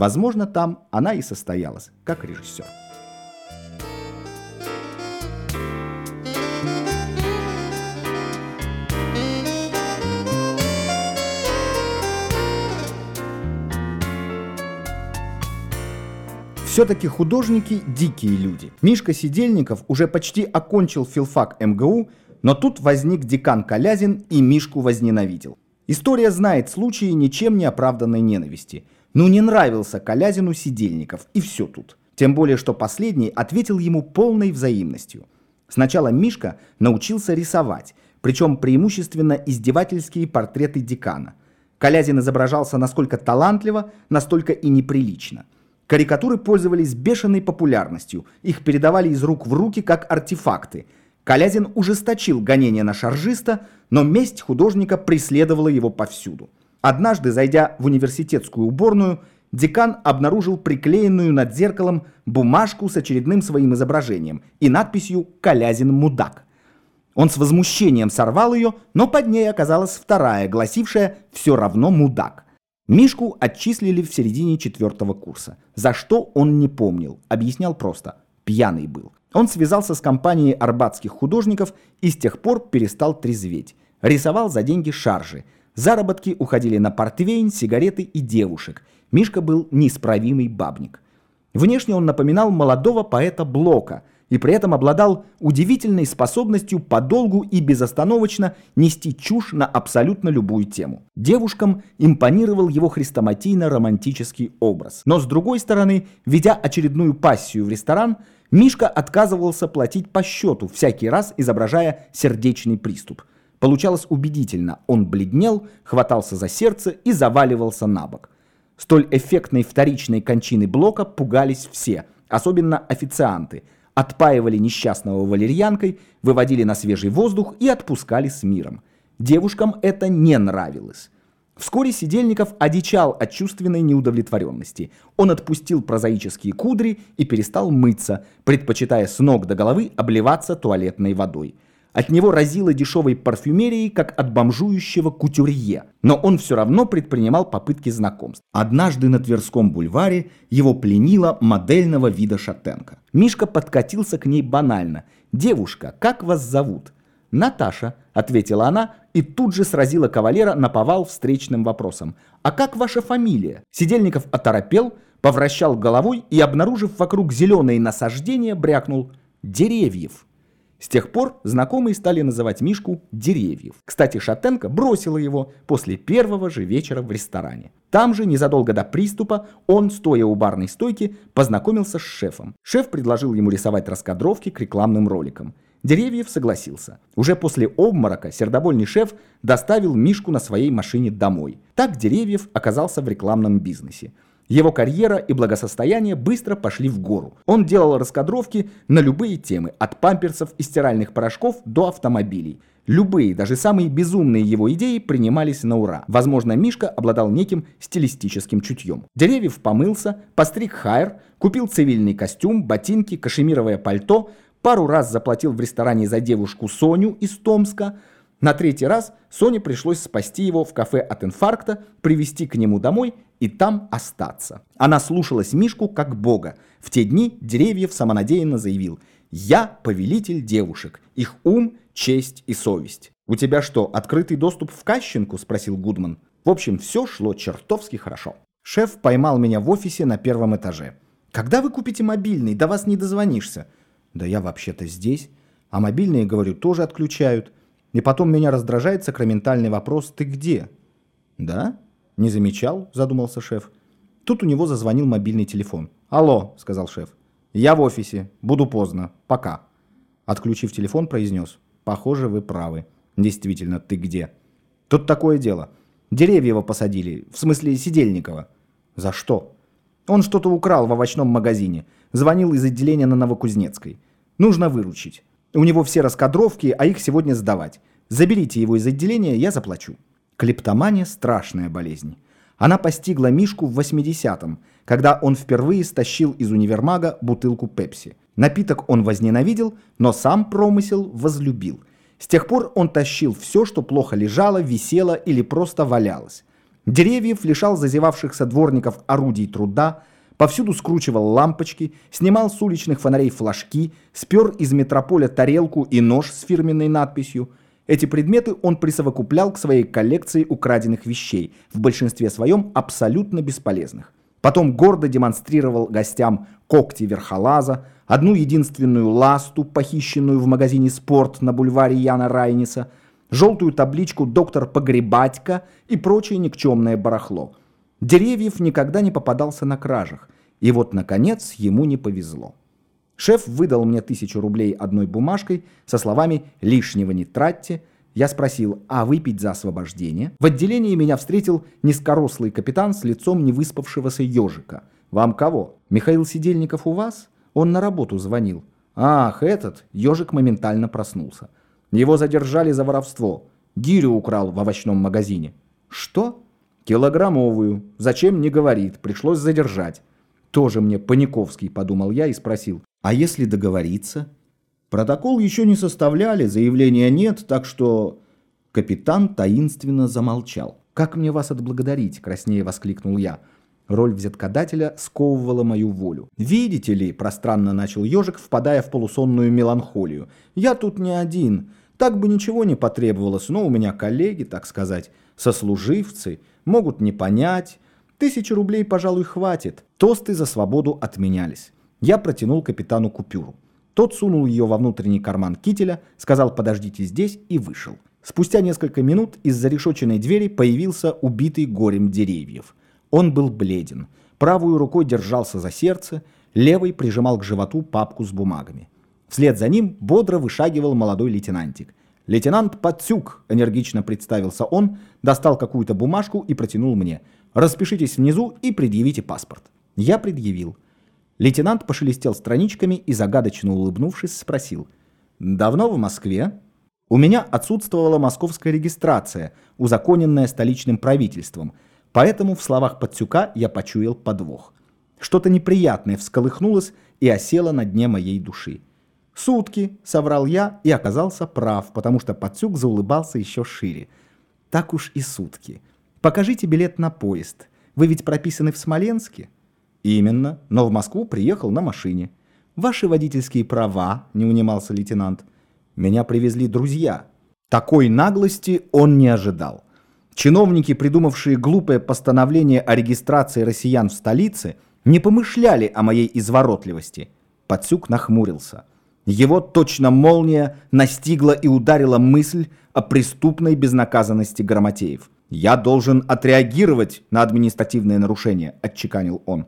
Возможно, там она и состоялась, как режиссер. Все-таки художники – дикие люди. Мишка Сидельников уже почти окончил филфак МГУ, но тут возник декан Колязин и Мишку возненавидел. История знает случаи ничем не оправданной ненависти. Ну не нравился Колязину Сидельников, и все тут. Тем более, что последний ответил ему полной взаимностью. Сначала Мишка научился рисовать, причем преимущественно издевательские портреты декана. Колязин изображался насколько талантливо, настолько и неприлично – Карикатуры пользовались бешеной популярностью, их передавали из рук в руки как артефакты. Колязин ужесточил гонение на шаржиста, но месть художника преследовала его повсюду. Однажды, зайдя в университетскую уборную, декан обнаружил приклеенную над зеркалом бумажку с очередным своим изображением и надписью «Колязин мудак». Он с возмущением сорвал ее, но под ней оказалась вторая, гласившая «Все равно мудак». Мишку отчислили в середине четвертого курса. За что он не помнил. Объяснял просто. Пьяный был. Он связался с компанией арбатских художников и с тех пор перестал трезветь. Рисовал за деньги шаржи. Заработки уходили на портвейн, сигареты и девушек. Мишка был неисправимый бабник. Внешне он напоминал молодого поэта Блока – и при этом обладал удивительной способностью подолгу и безостановочно нести чушь на абсолютно любую тему. Девушкам импонировал его хрестоматийно-романтический образ. Но с другой стороны, ведя очередную пассию в ресторан, Мишка отказывался платить по счету, всякий раз изображая сердечный приступ. Получалось убедительно, он бледнел, хватался за сердце и заваливался на бок. Столь эффектной вторичной кончины Блока пугались все, особенно официанты – отпаивали несчастного валерьянкой, выводили на свежий воздух и отпускали с миром. Девушкам это не нравилось. Вскоре Сидельников одичал от чувственной неудовлетворенности. Он отпустил прозаические кудри и перестал мыться, предпочитая с ног до головы обливаться туалетной водой. От него разило дешевой парфюмерией, как от бомжующего кутюрье. Но он все равно предпринимал попытки знакомств. Однажды на Тверском бульваре его пленила модельного вида шатенка. Мишка подкатился к ней банально. «Девушка, как вас зовут?» «Наташа», — ответила она, и тут же сразила кавалера на повал встречным вопросом. «А как ваша фамилия?» Сидельников оторопел, повращал головой и, обнаружив вокруг зеленые насаждения, брякнул «Деревьев». С тех пор знакомые стали называть Мишку Деревьев. Кстати, Шатенко бросила его после первого же вечера в ресторане. Там же, незадолго до приступа, он, стоя у барной стойки, познакомился с шефом. Шеф предложил ему рисовать раскадровки к рекламным роликам. Деревьев согласился. Уже после обморока сердобольный шеф доставил Мишку на своей машине домой. Так Деревьев оказался в рекламном бизнесе. Его карьера и благосостояние быстро пошли в гору. Он делал раскадровки на любые темы, от памперсов и стиральных порошков до автомобилей. Любые, даже самые безумные его идеи принимались на ура. Возможно, Мишка обладал неким стилистическим чутьем. Деревьев помылся, постриг хайр, купил цивильный костюм, ботинки, кашемировое пальто, пару раз заплатил в ресторане за девушку Соню из Томска – на третий раз Соне пришлось спасти его в кафе от инфаркта, привести к нему домой и там остаться. Она слушалась Мишку как бога. В те дни Деревьев самонадеянно заявил «Я повелитель девушек, их ум, честь и совесть». «У тебя что, открытый доступ в Кащенку?» – спросил Гудман. В общем, все шло чертовски хорошо. Шеф поймал меня в офисе на первом этаже. «Когда вы купите мобильный? До вас не дозвонишься». «Да я вообще-то здесь. А мобильные, говорю, тоже отключают». И потом меня раздражает сакраментальный вопрос «ты где?» «Да? Не замечал?» – задумался шеф. Тут у него зазвонил мобильный телефон. «Алло», – сказал шеф. «Я в офисе. Буду поздно. Пока». Отключив телефон, произнес. «Похоже, вы правы. Действительно, ты где?» «Тут такое дело. Деревьева посадили. В смысле, Сидельникова». «За что?» «Он что-то украл в овощном магазине. Звонил из отделения на Новокузнецкой. Нужно выручить. У него все раскадровки, а их сегодня сдавать. Заберите его из отделения, я заплачу. Клептомания – страшная болезнь. Она постигла Мишку в 80-м, когда он впервые стащил из универмага бутылку пепси. Напиток он возненавидел, но сам промысел возлюбил. С тех пор он тащил все, что плохо лежало, висело или просто валялось. Деревьев лишал зазевавшихся дворников орудий труда, повсюду скручивал лампочки, снимал с уличных фонарей флажки, спер из метрополя тарелку и нож с фирменной надписью. Эти предметы он присовокуплял к своей коллекции украденных вещей, в большинстве своем абсолютно бесполезных. Потом гордо демонстрировал гостям когти верхолаза, одну единственную ласту, похищенную в магазине «Спорт» на бульваре Яна Райниса, желтую табличку «Доктор Погребатько» и прочее никчемное барахло. Деревьев никогда не попадался на кражах, и вот, наконец, ему не повезло. Шеф выдал мне тысячу рублей одной бумажкой со словами «лишнего не тратьте», я спросил, а выпить за освобождение? В отделении меня встретил низкорослый капитан с лицом невыспавшегося ежика. «Вам кого? Михаил Сидельников у вас?» Он на работу звонил. «Ах, этот!» Ежик моментально проснулся. Его задержали за воровство. Гирю украл в овощном магазине. «Что?» «Килограммовую. Зачем, не говорит. Пришлось задержать». «Тоже мне Паниковский», подумал я и спросил. «А если договориться?» Протокол еще не составляли, заявления нет, так что... Капитан таинственно замолчал. «Как мне вас отблагодарить?» – краснее воскликнул я. Роль взяткодателя сковывала мою волю. «Видите ли», – пространно начал ежик, впадая в полусонную меланхолию, – «я тут не один. Так бы ничего не потребовалось, но у меня коллеги, так сказать, сослуживцы, могут не понять. Тысячи рублей, пожалуй, хватит». Тосты за свободу отменялись. Я протянул капитану купюру. Тот сунул ее во внутренний карман кителя, сказал «подождите здесь» и вышел. Спустя несколько минут из зарешоченной двери появился убитый горем деревьев. Он был бледен. Правую рукой держался за сердце, левой прижимал к животу папку с бумагами. Вслед за ним бодро вышагивал молодой лейтенантик. «Лейтенант Пацюк», — энергично представился он, достал какую-то бумажку и протянул мне. «Распишитесь внизу и предъявите паспорт». Я предъявил. Лейтенант пошелестел страничками и, загадочно улыбнувшись, спросил. «Давно в Москве?» У меня отсутствовала московская регистрация, узаконенная столичным правительством, поэтому в словах Пацюка я почуял подвох. Что-то неприятное всколыхнулось и осело на дне моей души. «Сутки», — соврал я и оказался прав, потому что Пацюк заулыбался еще шире. «Так уж и сутки. Покажите билет на поезд. Вы ведь прописаны в Смоленске?» «Именно, но в Москву приехал на машине». «Ваши водительские права», — не унимался лейтенант. «Меня привезли друзья». Такой наглости он не ожидал. Чиновники, придумавшие глупое постановление о регистрации россиян в столице, не помышляли о моей изворотливости. Пацюк нахмурился. Его точно молния настигла и ударила мысль о преступной безнаказанности Грамотеев. «Я должен отреагировать на административное нарушение», — отчеканил он.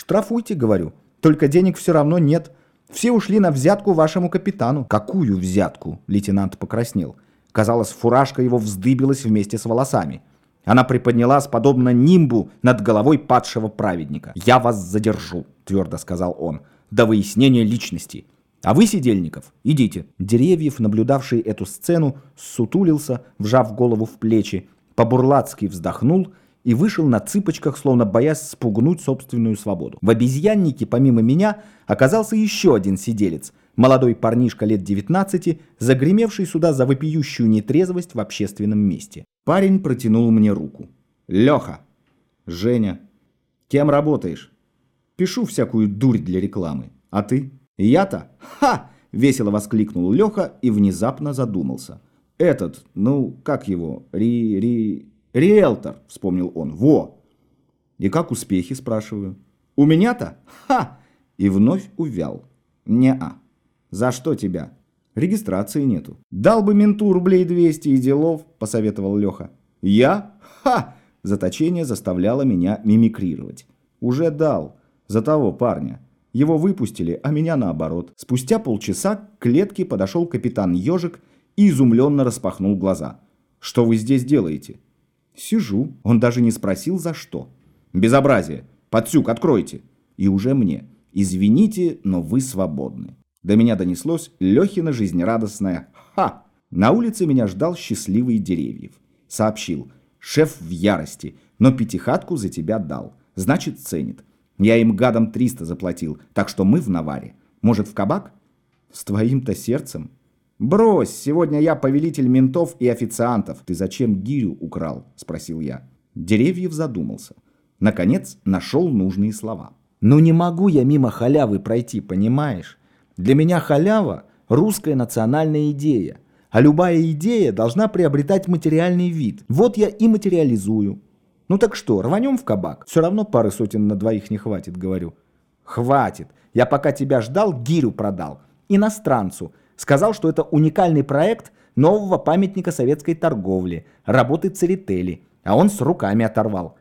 Штрафуйте, говорю. Только денег все равно нет. Все ушли на взятку вашему капитану. Какую взятку? Лейтенант покраснел. Казалось, фуражка его вздыбилась вместе с волосами. Она приподнялась, подобно нимбу, над головой падшего праведника. «Я вас задержу», — твердо сказал он, — «до выяснения личности. А вы, Сидельников, идите». Деревьев, наблюдавший эту сцену, сутулился, вжав голову в плечи, по-бурлацки вздохнул и вышел на цыпочках, словно боясь спугнуть собственную свободу. В обезьяннике, помимо меня, оказался еще один сиделец, молодой парнишка лет 19, загремевший сюда за вопиющую нетрезвость в общественном месте. Парень протянул мне руку. «Леха!» «Женя!» «Кем работаешь?» «Пишу всякую дурь для рекламы. А ты?» «Я-то? Ха!» — весело воскликнул Леха и внезапно задумался. «Этот, ну, как его, Ри-Ри...» «Риэлтор», — вспомнил он. «Во!» «И как успехи?» — спрашиваю. «У меня-то? Ха!» И вновь увял. «Не-а. За что тебя?» «Регистрации нету». «Дал бы менту рублей 200 и делов», — посоветовал Леха. «Я? Ха!» Заточение заставляло меня мимикрировать. «Уже дал. За того парня. Его выпустили, а меня наоборот». Спустя полчаса к клетке подошел капитан Ежик и изумленно распахнул глаза. «Что вы здесь делаете?» Сижу. Он даже не спросил, за что. Безобразие. Подсюк, откройте. И уже мне. Извините, но вы свободны. До меня донеслось Лехина жизнерадостное «Ха!». На улице меня ждал счастливый Деревьев. Сообщил. Шеф в ярости, но пятихатку за тебя дал. Значит, ценит. Я им гадом 300 заплатил, так что мы в наваре. Может, в кабак? С твоим-то сердцем? «Брось, сегодня я повелитель ментов и официантов. Ты зачем гирю украл?» – спросил я. Деревьев задумался. Наконец нашел нужные слова. «Ну не могу я мимо халявы пройти, понимаешь? Для меня халява – русская национальная идея, а любая идея должна приобретать материальный вид. Вот я и материализую. Ну так что, рванем в кабак? Все равно пары сотен на двоих не хватит, говорю. Хватит. Я пока тебя ждал, гирю продал. Иностранцу. Сказал, что это уникальный проект нового памятника советской торговли, работы Церетели. А он с руками оторвал.